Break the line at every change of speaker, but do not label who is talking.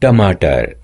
tomato